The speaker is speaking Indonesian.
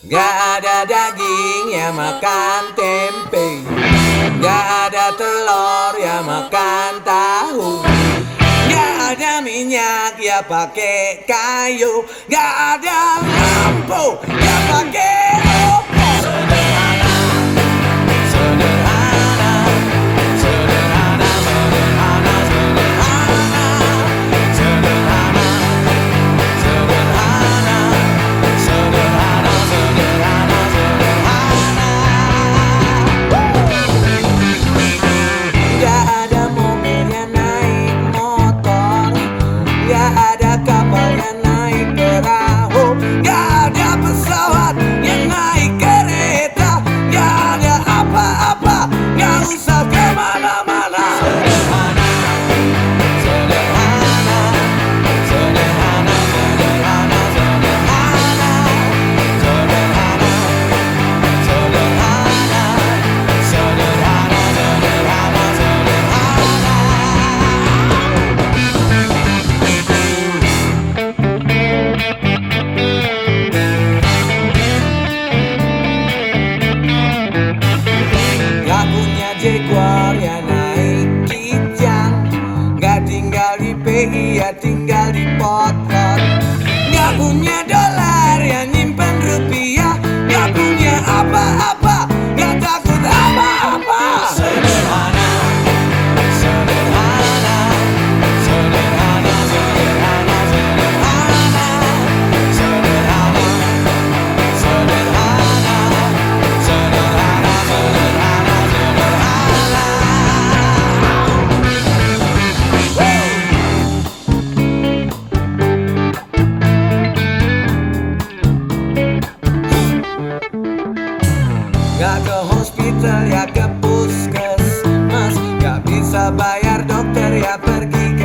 Gak ada daging ya makan tempe. Gak ada telur ya makan tahu. Gak ada minyak ya pakai kayu. Gak ada lampu ya pakai Gak ada kapal yang ya tinggal di potlot Gak punya dolar ya nyimpen rupiah. Gak punya apa-apa Gak ke hospital ya ke puskesmas. Gak bisa bayar dokter ya pergi